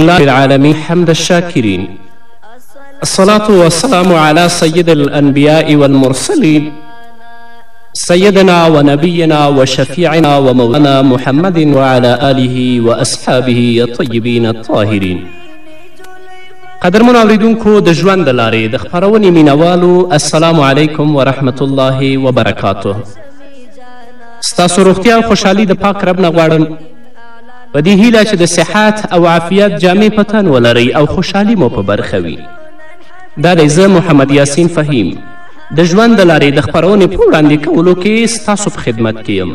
لله العالمين حمد الشاكرين الصلاة والسلام على سيد الأنبياء والمرسلين سيدنا ونبينا وشفيعنا ومولانا محمد وعلى آله وأصحابه الطيبين الطاهرين قدرمن اوریدونکو د ژوند د لارې د خپرونې مینوالو السلام علیکم ورحمت الله وبرکاته ستاسو روغتیا او خوشحالي د پاک رب نه غواړم په دې هیله چې د صحت او عافیت جامې په تن ولرئ او خوشحالي مو په برخه وي دا دی زه محمد یاسین فهیم د ژوند د لارې د خپرونې په وړاندې کولو کې ستاسو په خدمت کې یم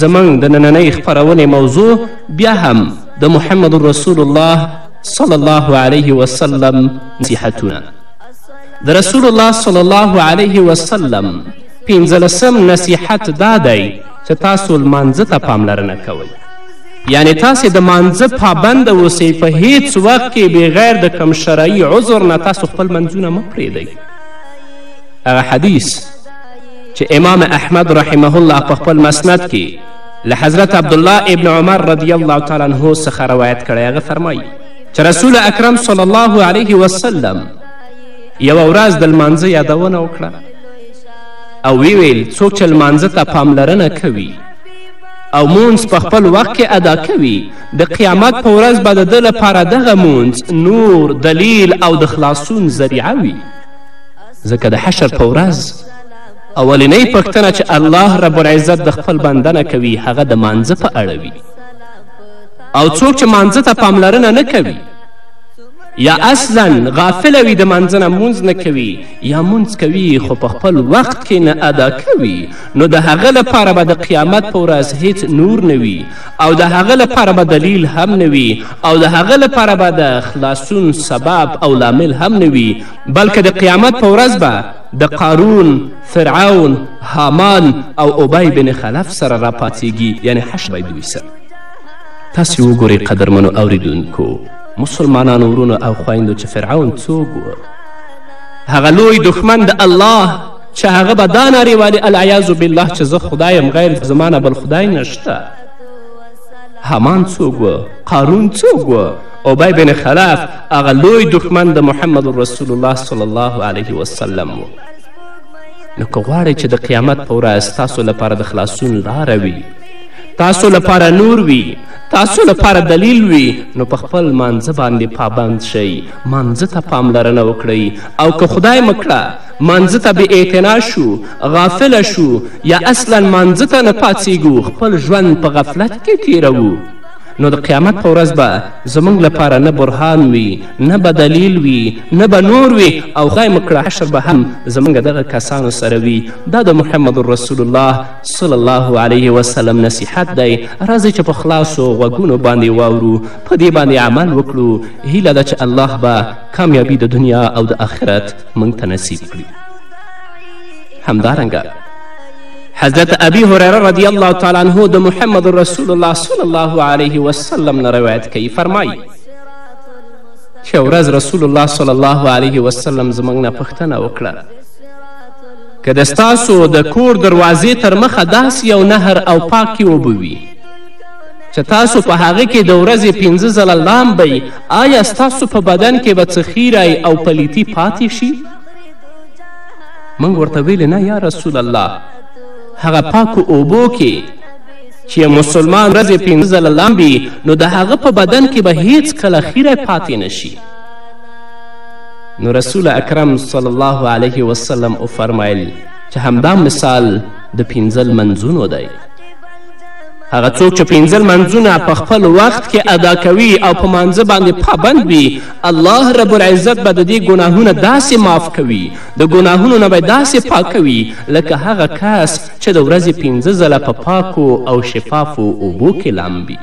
زموږ د نننۍ خپرونې موضوع بیا هم د محمد رسول الله صلی الله علیه وسلم نصیحتونه د رسول الله صلی الله علیه وسلم پنځلسم نصیحت دا دی چې تاسو لمانځه ته پاملرنه کوئ یعنې تاسې د مانځه پابند اوسئ په هیڅ وخت کې بغیر د کم شرعي عذر نه تاسو خپل منځونه مه پرېږدئ هغه حدیث چې امام احمد رحمه الله په خپل مسند کې له حضرت عبدالله ابن عمر رضی الله تعالی عنه څخه روایت کړی هغه فرمایي چې رسول اکرم صلی الله علیه وسلم یوه ورځ د لمانځه یادونه وکړه او ویل څوک چې لمانځه ته پاملرنه کوي او مونځ په خپل وخت کې ادا کوي د قیامت په ورځ به د ده لپاره دغه مونځ نور دلیل او د خلاصون ذریعه وي ځکه د حشر په ورځ اولنۍ پوښتنه چې الله رب العزت د خپل بنده نه کوي هغه د مانځه په اړه وي او څوک چې مانځه ته پاملرنه نه کوي یا اصلا غافله وي د منځنه مونځ نه کوي یا مونځ کوي خو په خپل وخت کې نه ادا کوي نو د هغه لپاره به د قیامت په ورځ هیڅ نور نه وي او د هغه لپاره به دلیل هم نه وي او د هغه لپاره به د خلاصون سبب او لامل هم نه وي بلکې د قیامت په ورځ به د قارون فرعون هامان او ابی بن خلف سره راپاڅیږي یعنی حشر به دوی سره تاسې وګورئ قدرمنو اوریدونکو مسلمانانو ورونو او خویندو چې فرعون څوک و هغه لوی دښمن د الله چې هغه به دا نارې والې العیاذ بالله چې زه خدای یم غیر زما نه بل خدای نشته همان څوک و قارون څوک و ابی بن خلاف هغه لوی دښمن د محمد رسول الله صلی الله علیه وسلم و نو که غواړئ چې د قیامت په ورځ ستاسو لپاره د خلاصون لاره وي تاسو لپاره نور وي تاسو لپاره دلیل وي نو په خپل مانځه باندې پابند شئ مانځه ته پاملرنه وکړئ او که خدای مکړه مانځه ته بې اعتنا شو، غافل شو یا اصلا مانځه ته نه پاڅېږو خپل ژوند په غفلت کې تېروو نو د قیامت په ورځ به زموږ لپاره نه برهان وي نه به دلیل وي نه به نور وي او خدای مو کړه حشر به هم زموږ دغه کسانو سره وي دا د محمد رسول الله صلی الله علیه وسلم نصیحت دی راځئ چې په خلاصو غوږونو باندې واورو په دې باندې عمل وکړو هیله ده چې الله به کامیابي د دنیا او د آخرت موږ ته نصیب کړي همدارنګه حضرت ابي هريره رضی الله تعالی عنه د محمد رسول الله صلی الله علیه وسلم نه روایت کوي فرمایي چې ورځ رسول الله صلی الله علیه وسلم زموږ نه پوښتنه وکړه که د ستاسو د کور دروازې تر مخه داسې یو نهر او پاکې اوبه وي چې تاسو په هغه کې د ورځې پنځه ځله لامبئ آیا ستاسو په بدن کې به څه خیری او پلیتی پاتې شي موږ ورته ویلې نه یا رسول الله هغه پاکو اوبو کې چې مسلمان ورځې پنځه ځله لامبي نو د هغه په بدن کې به هیڅ کله خیری پاتې نشي نو رسول اکرم صلی الله علیه وسلم وفرمایل چې همدا مثال د پنځه لمنځونو دی هغه څوک چې پنځه لمانځونه په خپل وخت کې ادا کوي او په مانځه باندې پابند وي الله رب العزت به د دې ګناهونه داسې معاف کوي د ګناهونو نه به داسې پاکوي لکه هغه کس چې د ورځې پنځه ځله په پاکو او شفافو اوبو کې لامبي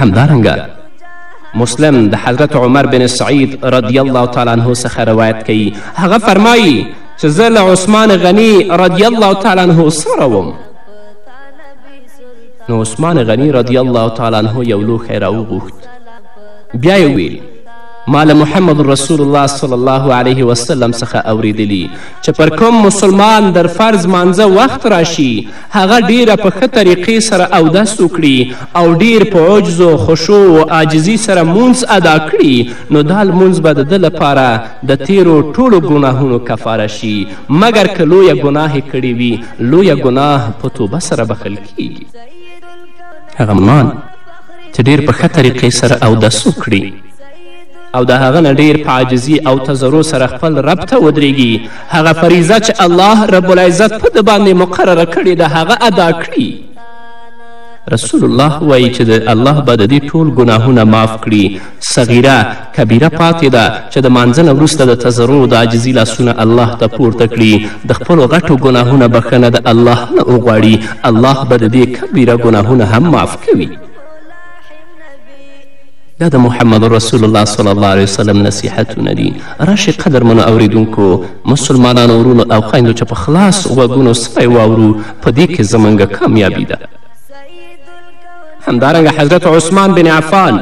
همدارنګه مسلم د حضرت عمر بن سعید رضی الله تعالی عنه څخه روایت کوي هغه فرمایي چې زه له عثمان غني رضی الله تعالی عنه سره وم نو عثمان غني رضی الله تعالی عنه یو لوښی راوغوښت بیا یې ویل ما له محمد رسول الله صلی الله علیه وسلم څخه اوریدلی چې پر کوم مسلمان در فرض مانځه وخت راشي هغه ډیره په ښه طریقې سره اودس وکړي او ډیر په عجز و خشوع و عاجزي سره مونځ ادا کړي نو دا لمونځ به د ده لپاره د تېرو ټولو ګناهونو کفاره شي مګر که لویه ګناه یې کړې وي لویه ګناه په توبه سره بخښل کیږي هغه مؤمنان چې ډېر په ښه طریقې سره اودس وکړي او د هغه نه ډیر په عاجزي او تضرع سره خپل رب ته ودرېږي هغه فریضه چې الله رب العزت په ده باندې مقرره کړې ده هغه ادا کړي رسول الله وایي چې د الله به د دې ټول ګناهونه معاف کړي صغیره کبیره پاتې ده چې د مانځه نه وروسته د تضرع د عاجزي لاسونه الله ته پورته کړي د خپلو غټو ګناهونه بښنه د الله نه وغواړي الله به د دې کبیره ګناهونه هم معاف کوي دا د محمد رسول الله صلی الله علیه وسلم نصیحتونه دي راشئ قدرمنو اوریدونکو مسلمانانو ورونو او خویندو چې په خلاص غوږونو سپی واورو په دې کې زموږ کامیابي ده همدارنګه حضرت عثمان بن عفان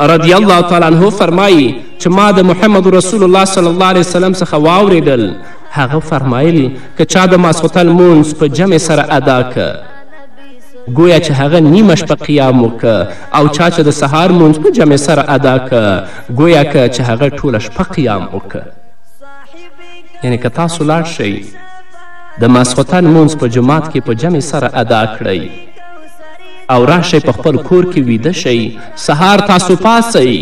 رضی الله تعالی عنه فرمایي چې ما د محمد رسول الله صلی الله علیه وسلم څخه واوریدل هغه فرمایل که چا د ماسخوتن مونځ په جمع سره ادا که ګویا چې هغه نیمه شپه قیام وکړه او چا چې د سهار مونځ په جمع سره ادا کړه ګویا که چې هغه ټوله شپه قیام وکړه یعنې که تاسو لاړ شئ د ماسخوتن مونځ په جماعت کې په جمع سره ادا کړئ او راشئ په خپل کور کې ویده شئ سهار تاسو پاسئ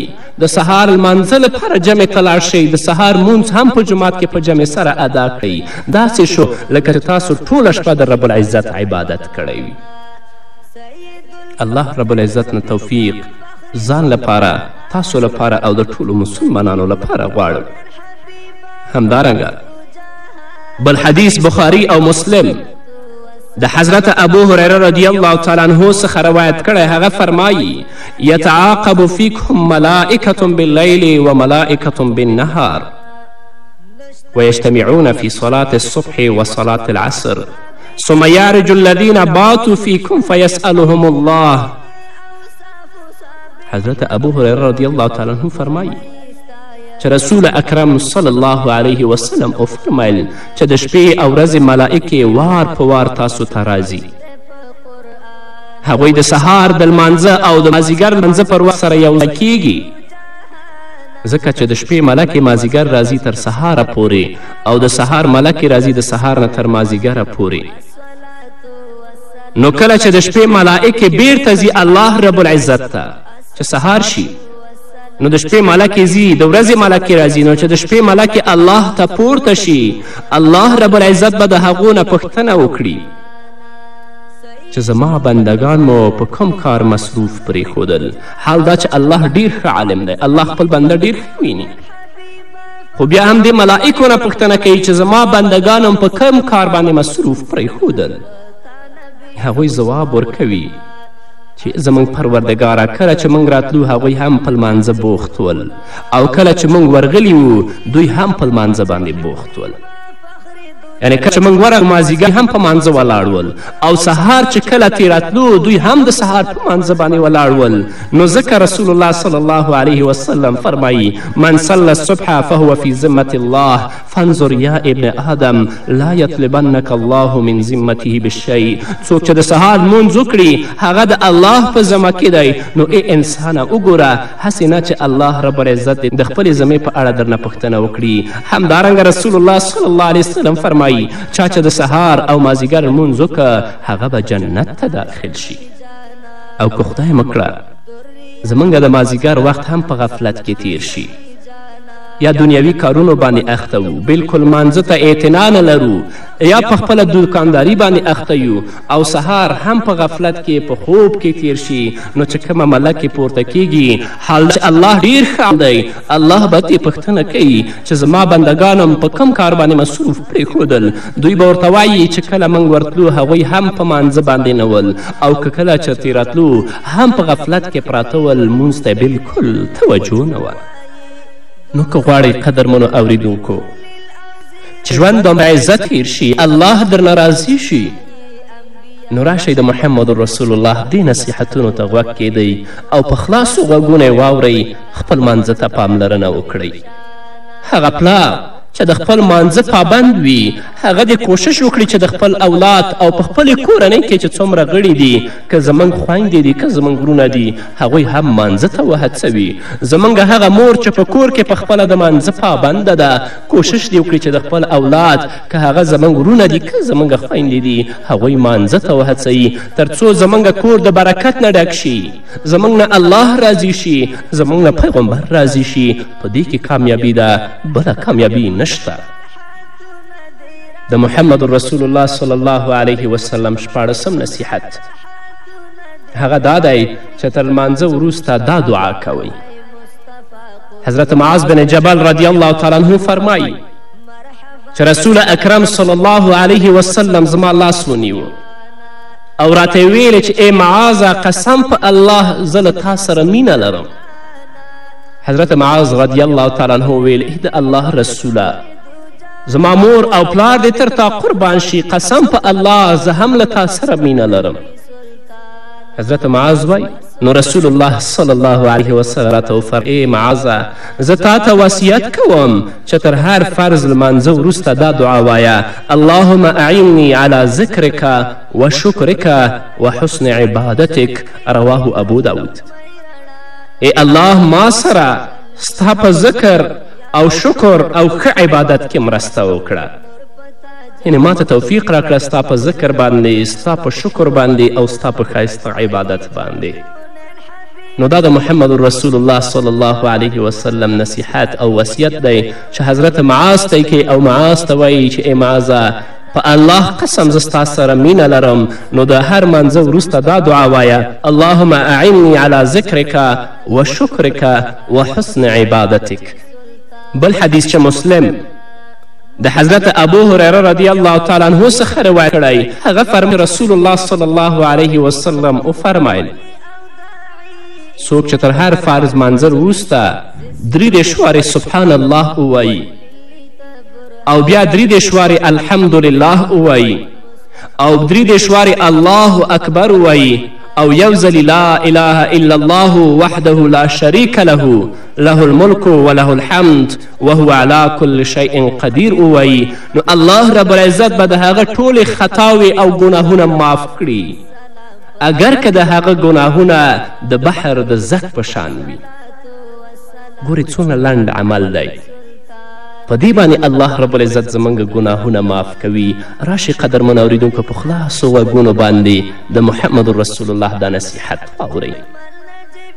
د سهار لمانځه لپاره جمع ته لاړ شئ د سهار مونځ هم په جومات کې په جمع سره ادا کړئ داسې شو لکه تاسو ټوله شپه د رب العزت عبادت کړی وي الله رب العزت نه توفیق ځان لپاره تاسو لپاره او د ټولو مسلمانانو لپاره غواړم همدارنګه بل حدیث بخاری او مسلم د حضرت ابو هریره رضی الله تعالی عنه څخه روایت کړی هغه فرمایی یتعاقب فیکم ملائکة باللیل و ملائکة بالنهار ویجتمعون فی صلاة الصبح و صلاة العصر ثم یارج الذین باتو فیکم فیسألهم الله حضرت ابو هریره رضی الله تعالی عنه فرمایي چې رسول اکرم صلی الله علیه وسلم وفرمیل چې د شپې او ورځې ملائکې وار په وار تاسو ته راځي هغوی د سهار د لمانځه او د مازیګر لمانځه پر وخت سره یو کیږي ځکه چې د شپې ملکې مازیګر راځي تر سهاره پورې او د سهار ملکې راځي د سهار نه تر مازیګره پورې نو کله چې د شپې ملائکې بیرته ځي الله رب العزت ته چې سهار شي نو د شپې ملکې ځي د ورځې ملکې راځي نو چې د شپې ملکې الله ته پورته شي الله رب العزت به د هغو نه پوښتنه وکړي چې زما بندګان مو په کوم کار مصروف پرېښودل حال دا چې الله ډیر ښه عالم دی الله خپل بنده ډیر ښه ویني خو بیا هم دې ملائکو نه پوښتنه کوي چې زما بندګان هم په کوم کار باندې مصروف پرېښودل هغوی ځواب ورکوي چې زموږ پروردګاره کله چې موږ راتلو هغوی هم په لمانځه بوخت ول او کله چې موږ ورغلي وو دوی هم په لمانځه باندې بوخت ول یعنې کله چې موږ ورغلو مازیګر هم په مانځه ولاړ ول او سهار چې کله ترې راتلو دوی هم د سهار په مانځه باندې ولاړ ول نو ځکه رسول الله صلی الله علیه وسلم فرمایی من صلی الصبح فهو فی ذمة الله فانظر یا ابن آدم لا یطلبنک الله من ذمته بالشیء څوک چې د سهار لمونځ وکړي هغه د الله په ذمه کې دی نو ای انسانه وګوره هسې نه چې الله رب العزت دې د خپلې ذمې په اړه درنه پوښتنه وکړي همدارنګه رسول الله صلی الله علیه وسلم فرمایي چا چې د سهار او مازیګر لمونځ وکړه هغه به جنت ته داخل شي او که خدای مه کړه زمونږ د مازیګر وخت هم په غفلت کې تیر شي یا دنیوي کارونو باندې اخته وو بلکل مانځه ته اعتنا نه لرو یا په خپله دکانداري باندې اخته یو او سهار هم په غفلت کې په خوب کې تیر شي نو چې کومه ملکې پورته کیږي حال چې الله ډیر ښه دی الله به ترې پوښتنه کوي چې زما بندګانم په کوم کار باندې مصروف پرېښودل دوی به ورته وایي چې کله موږ ورتلو هغوی هم په مانځه باندې نه ول او که کله چېرتې راتلو هم په غفلت کې پراته ول مونځ ته بلکل توجه نه وه نو که غواړئ قدرمنو اوریدونکو ژوند به مو عزت هیر شي الله درنه راضي شي نو راشئ د محمد رسول الله دې نصیحتونو ته غوږ کیدئ او په خلاصو غوږونه واورئ خپل مانځه ته پاملرنه وکړئ هغه پلار چې د خپل مانځه پابند وي هغه دې کوشش وکړي چې د خپل اولاد او په خپلې کورنۍ کې چې څومره غړي دي که زموږ خویندې دي که زموږ وروڼه دي هغوی هم مانځه ته وهڅوي زموږ هغه مور چې په کور کې په خپله د مانځه پابنده ده کوشش دې وکړي چې د خپل اولاد که هغه زموږ ورونه دي که زموږ خویندې دي هغوی مانځه ته وهڅوي تر څو زموږ کور د برکت نه ډک شي زموږ نه الله راضي شي زموږ نه پیغمبر راضي شي په دې کې کامیابي ده بله کامیابي نشته د محمد رسول الله صلی الله علیه وسلم شپاړسم نصیحت هغه دا دی چې تر لمانځه وروسته دا دعا کوئ حضرت معاذ بن جبل رضی الله تعالی عنه فرمایی چې رسول اکرم صلی الله علیه وسلم زما لاس ونیو او راته ویل چې ای معاذه قسم په الله زه له تا سره مینه لرم حضرت معاذ رضی الله تعالی عنه ویل ای د الله رسوله زما مور او پلار دې تر تا قربان شي قسم په الله زه هم له تا سره مینه لرم حضرت معاذ وایي نو رسول الله صلی الله علیه وسلم راته وفرمایل ای معاذه زه تا ته وصیت کوم چې تر هر فرض لمانځه وروسته دا دعا وایه اللهم اعنی علی ذکرک و شکرک و حسن عبادتک رواه ابو داود ای الله ما سره ستا په ذکر او شکر او ښه عبادت کې مرسته وکړه یعنې ما ته توفیق راکړه ستا په ذکر باندې ستا په شکر باندې او ستا په ښایسته عبادت باندې نو دا د محمد رسول الله صلی الله علیه وسلم نصیحت او وصیت دی چې حضرت معاذ ته کوي او معاذ ته وایي چې ای معاذه په الله قسم زه ستا سره مینه لرم نو د هر منځه وروسته دا دعا وایه اللهم اعني على ذکرک و شکرک و حسن عبادتک بل حدیث چې مسلم د حضرت ابو هریره رضی الله تعالی عنه څخه روایت کړی هغه فرمایي رسول الله صلی الله علیه وسلم وفرمایل څوک چې تر هر فرض منظر وروسته درې دېرش وارې سبحان الله ووایي او بیا درې دېرش وارې الحمدلله ووایي او درې دېرش وارې الله اکبر ووایي او یو ځلي لا اله الا الله وحده لا شریک له له الملک وله الحمد وهو علی کل شیء قدیر ووایي نو الله رب العزت به د هغه ټولې خطاوې او ګناهونه معاف کړي اګر که د هغه ګناهونه د بحر د زک په شان وي ګورې څونه لنډ عمل دی په دې باندې الله رب العزت زموږ ګناهونه معاف کوي راشي قدرمن اوریدونکو په خلاصو وګونو باندې د محمد رسول الله دا نصیحت واورئ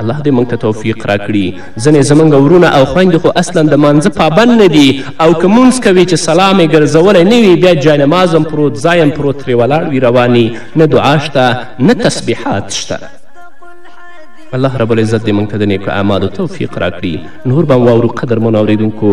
الله دې موږ ته توفیق راکړي ځینې زموږ ورونه او خویندې خو اصلا د مانځه پابند نه دي او که مونځ کوي چې سلام یې ګرځولی نه وي بیا جاینماز هم پروت ځای هم پروت ترې ولاړ وي رواني نه دعا شته نه تسبیحات شته الله رب العزت دې موږ ته د نیکو اعمالو توفیق راکړي نور به هم واورو قدرمنو اورېدونکو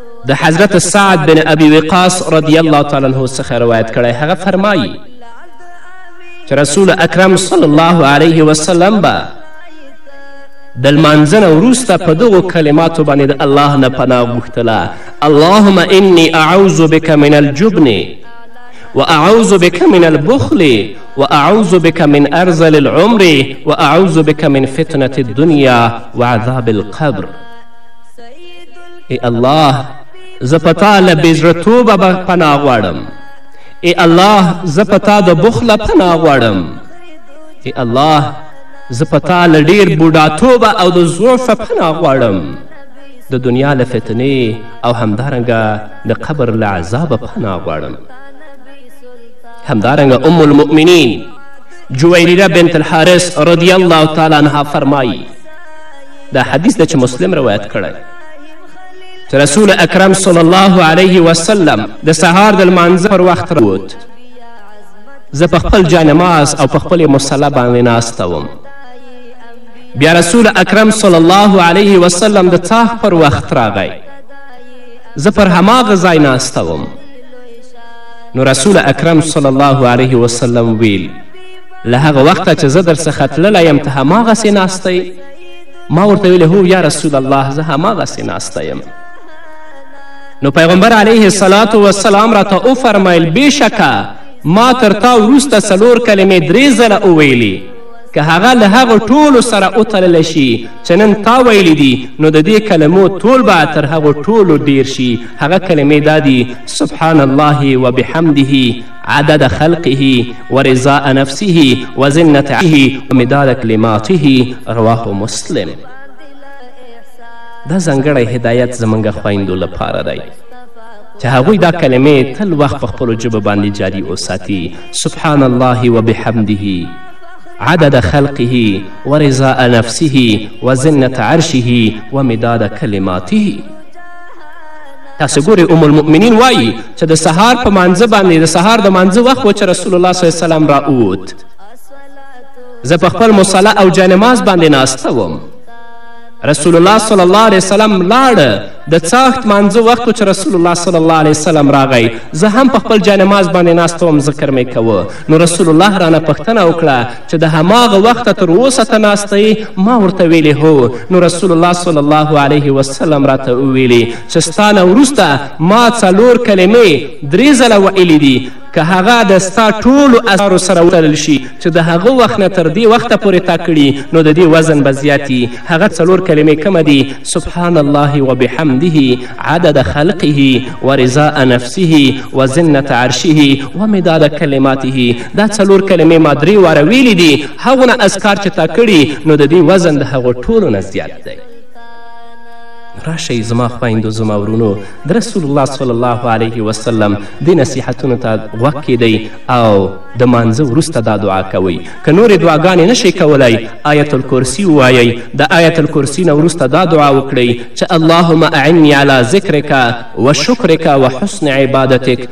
د حضرت سعد بن ابي وقاص رضی الله تعالی عنه څخه روایت کړی هغه فرمایی چې رسول اکرم صلی الله علیه وسلم به د لمانځنه وروسته په دغو کلماتو باندې د الله نه پناه غوښتله اللهم انی اعوذ بک من الجبن واعوذ بک من البخل واعوذ بک من ارزل العمر واعوذ بک من فتنة الدنیا وعذاب القبر ای الله زه په تا له بېزړتوبه به پناه غواړم ای الله زه په تا د بخله پناه غواړم ای الله زه په تا له ډېر بوډاتوبه او د ضعفه پناه غواړم د دنیا له فتنې او همدارنګه د قبر له عذابه پناه غواړم همدارنګه ام المؤمنین جویریره بنت الحارث رضی الله تعالی عنها فرمایی دا حدیث ده چې مسلم روایت کړی چې رسول اکرم صلی الله علیه وسلم د سهار د لمانځه پر وخت راووت زه په خپل جانماز او په خپلې مصله باندې ناسته وم بیا رسول اکرم صلی الله علیه وسلم د څاښ پر وخت راغی زه پر هماغه ځای ناسته وم نو رسول اکرم صلی الله علیه وسلم ویل له هغه وخته چې زه درڅخه تللی یم ته هماغسې ناستی ما ورته ویلې هو یا رسول الله زه هماغسې ناسته یم نو پیغمبر علیه الصلاة والسلام راته وفرمیل بېشکه ما تر تا وروسته څلور کلمې درې ځله وویلې که هغه له هغو ټولو سره وتللی شي چې نن تا ویلی دي نو د دې کلمو تول به تر هغو ټولو ډیر شي هغه کلمې دا دي سبحان الله وبحمده عدد خلقه ورضاء نفسه وزنة عرشه ومداد کلماته رواه مسلم دا ځانګړی هدایت زموږ خویندو لپاره دی چې هغوی دا کلمې تل وخت په خپلو ژبو باندې جاري وساتي سبحان الله وبحمده عدد خلقه ورضاء نفسه وزنة عرشه ومداد کلماته تاسو ګورئ ام المؤمنین وایي چې د سهار په مانځه باندې د سهار د مانځه وخت و چې رسول الله صلی وسلم را اووت زه په خپل مصله او جانماز باندې ناسته وم رسول الله صلی الله علیه وسلم لاړه د څاښت مانځه وخت چې رسول الله صلی الله علیه وسلم راغی زه هم په خپل جانماز باندې ناست وم ذکر مې کوه نو رسول الله رانه پوښتنه وکړه ته د هماغه وخته تر اوسه ته ناسته یې ما ورته ویلې هو نو رسول الله صلی الله علیه وسلم راته وویلې چې ستا نه وروسته ما څلور کلمې درې ځله ویلې دي که هغه د ستا ټولو اثارو سره وتړل شي چې د هغه وخت نه تر دې وخته پورې تا کړي نو د دې وزن به زیاتي هغه څلور کلمې کومه دي سبحان الله وبحمده عدد خلقه ورضاء نفسه وزنة عرشه ومداد کلماته دا څلور کلمې ما درې واره ویلي دي هغونه اذکار چې تا کړي نو د دې وزن د هغو ټولو نه زیات دی راشئ زما خویندو زما ورونو د رسول الله صلی الله علیه وسلم دې نصیحتونو ته غوږ کیدئ او د مانځه وروسته دا دعا کوئ که نورې دعاګانې نشئ کولی آیت الکرسي ووایئ د آیت الکرسي نه وروسته دا دعا وکړئ چې اللهم اعني على ذکرک و شکرک و حسن عبادتک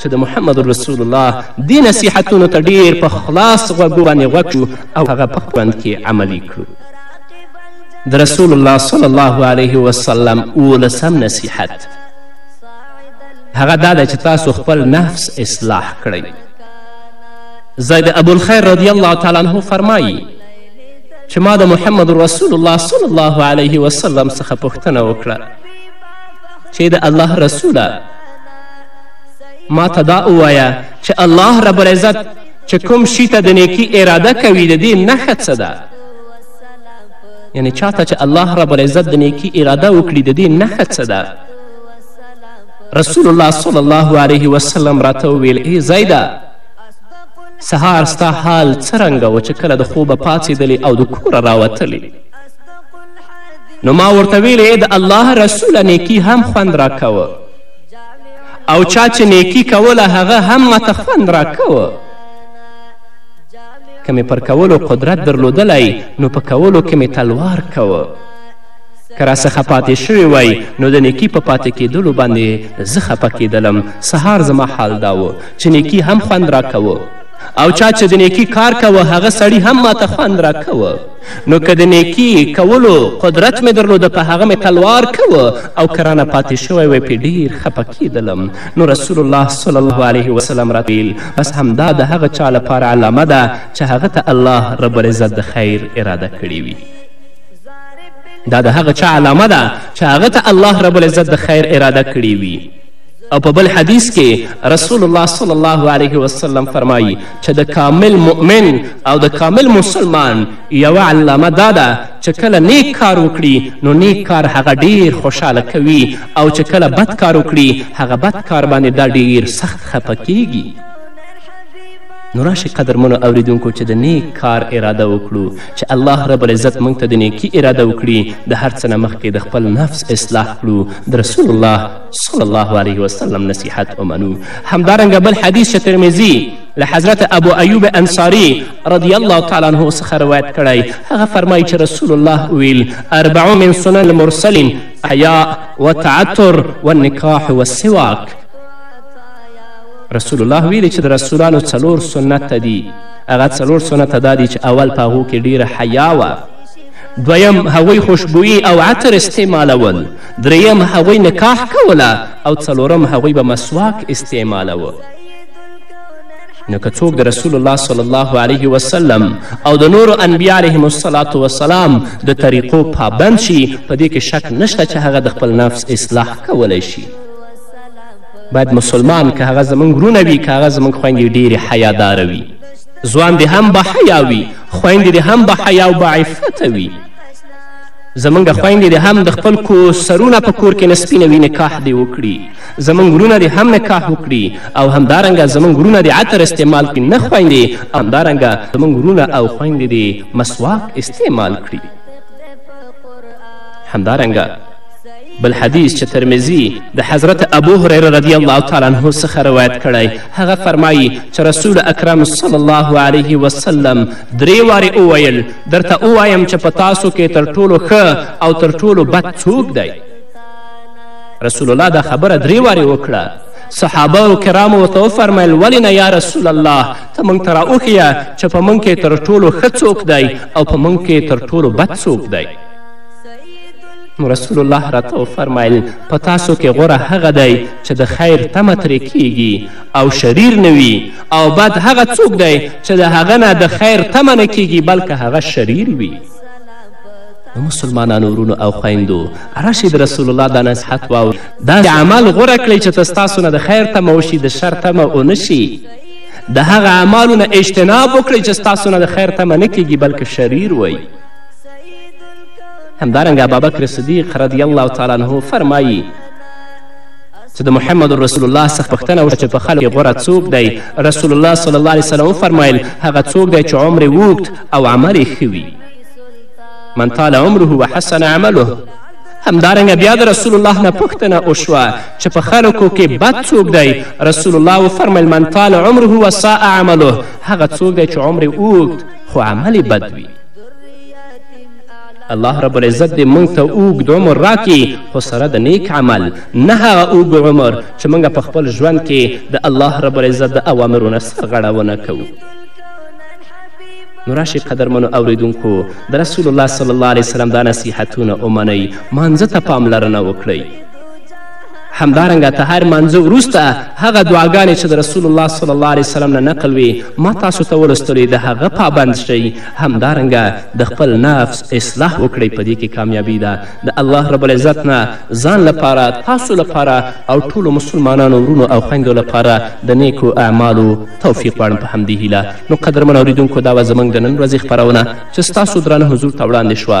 چې د محمد رسول الله دې نصیحتونو ته ډیر په خلاص غوږو باندې غوږ شو او هغه په خپل کې عملي کړو د رسول الله صلی الله علیه وسلم اولسم نصیحت هغه دا ده چې تاسو خپل نفس اصلاح کړئ زید ابوالخیر رضی الله تعالی عنه فرمایی چې ما د محمد رسول الله صلی الله علیه وسلم څخه پوښتنه وکړه چې د الله رسوله ما ته دا ووایه چې الله رب العزت چې کوم شي ته د نیکي اراده کوي د دې نښه څه ده یعنی چاته چې الله رب العزت د نیکي اراده وکړي د دې نښه څه ده رسول الله صلی الله علیه وسلم راته وویل ای زیده سهار ستا حال څه رنګه و چې کله د خوبه پاڅېدلې او د کوره راوتلې نو ما ورته ویلې د الله رسوله نیکي هم خوند راکوه او چا چې نیکی کوله هغه هم ماته خوند راکوه که مې پر کولو قدرت درلودلی نو په کولو کې مې تلوار کوه که راڅخه پاتې شوی وای نو د نیکی په پاتې کېدلو باندې زه خفه کېدلم سهار زما حال دا و چې نیکی هم خوند راکوه او چا چې د نیکی کار کوه هغه سړی هم ماته خوند راکوه نو که د نیکي کولو قدرت مې درلوده په هغه مې تلوار کوه او که رانه پاتې شوی وای پې ډیر خپه کیدلم نو رسول الله صلی الله علیه وسلم راته ویل بس همدا د هغه چا لپاره علامه ده چې هغه ته الله رب العزت د خیر اراده کړې وي دا د هغه چا علامه ده چې هغه ته الله رب العزت د خیر اراده کړې وي او په بل حدیث کې رسول الله صلی الله علیه وسلم فرمایی چې د کامل مؤمن او د کامل مسلمان یوه علامه دا ده چې کله نیک کار وکړي نو نیک کار هغه ډیر خوشحاله کوي او چې کله بد کار وکړي هغه بد کار باندې دا ډیر سخت خفه کیږي نو راشئ قدرمنو اوریدونکو چې د نیک کار اراده وکړو چې الله رب العزت موږ ته د نیکي اراده وکړي د هر څه نه مخکې د خپل نفس اصلاح کړو د رسول الله صلی الله علیه وسلم نصیحت ومنو همدارنګه بل حدیث چې ترمذي له حضرت ابو ایوب انصاری رضی الله تعالی عنه څخه روایت کړی هغه فرمایي چې رسول الله ویل اربع من سنن المرسلین حیا وتعتر والنکاح والسواک رسول الله ویلي چې د رسولانو څلور سنت دي هغه څلور سنت دا دي چې اول په هغو کې ډیره حیا وه دویم هغوی خوشبویي او عطر استعمالول درېیم هغوی نکاح کوله او څلورم هغوی به مسواک استعمالوه نو که څوک د رسول الله صلی الله علیه وسلم او د نورو انبیا علیهم الصلاة وسلام د طریقو پابند شي په دې کې شک نشته چې هغه د خپل نفس اصلاح کولی شي باید مسلمان که هغه زموږ ورونه وي که هغه زموږ خویندې ډېرې حیاداره وي ځوان دې هم بحیا وي خویندې دې هم بحیا او باعفته وي زمونږ خویندې دې هم د خپل کو سرونه په کور کې نه سپینوي نکاح دې وکړي زمونږ ورونه دې هم نکاح وکړي او همدارنګه زمونږ ورونه دې عطر استعمال کړي نه خویندې همدارنګه زمونږ ورونه او خویندې دې مسواک استعمال کړي همدارنګه بل حدیث چې ترمذي د حضرت ابو هریره رضی الله تعالی عنه څخه روایت کړی هغه فرمایي چې رسول اکرم صلی الله علیه وسلم درې وارې وویل درته ووایم چې په تاسو کې تر ټولو ښه او تر ټولو بد څوک دی رسول الله دا خبره درې وارې وکړه صحابه او کرامو ورته وفرمیل ولې نه یا رسول الله ته موږ ته راوښیه چې په موږ کې تر ټولو ښه څوک دی او په موږ کې تر ټولو بد څوک دی رسول الله راته وفرمایل په تاسو کې غوره هغه دی چې د خیر تمه ترې کیږي او شریر نه وي او بد هغه څوک دی چې د هغه نه د خیر تمه نه کیږي بلکې هغه شریر وي د مسلمانانو ورونو او خویندو راشئ د رسول الله دا نصیحت واورئ داسې عمل غوره کړئ چې ستاسو نه د خیر تمه وشي د شر تمه ونه شي د هغه اعمالو نه اجتناب وکړئ چې ستاسو نه د خیر تمه نه کیږي بلکې شریر وی همدارنګه ابابکر صدیق رضی الله تعالی عنه فرمایی چې د محمد رسول الله څخه پوښتنه وشوه چې په خلکو کې غوره څوک دی رسول الله صلی الله علیه وسلم وفرمایل هغه څوک دی چې عمر یې اوږد او عمل یې ښه وي من طال عمره وحسن عمله همدارنګه بیا د رسول الله نه پوښتنه وشوه چې په خلکو کې بد څوک دی رسول الله وفرمیل من طال عمره وساء عمله هغه څوک دی چې عمر یې اوږد خو عمل بد وي الله رب العزت دې موږ ته اوږد عمر راکړي خو سره د نیک عمل نه هغه اوږد عمر چې موږ په خپل ژوند کې د الله رب العزت د اوامرو نه سرغړونه کوو نو راشئ قدرمنو اوریدونکو د رسول الله صلی الله علیه وسلم دا نصیحتونه ومنئ مانځه ته پاملرنه وکړئ همدارنګه تهر مانځه وروسته هغه دعاګانې چې د رسول الله صلی الله علیه وسلم نه نقل وي ما تاسو ته ولوستلې د هغه پابند شئ همدارنګه د خپل نفس اصلاح وکړئ په دې کې کامیابي ده د الله رب العزت نه ځان لپاره تاسو لپاره او ټولو مسلمانانو ورونو او خویندو لپاره د نیکو اعمالو توفیق غواړم په همدې هیله نو قدرمن اوریدونکو دا وه زموږ د نن ورځې خپرونه چې ستاسو درانه حضور ته وړاندې شوه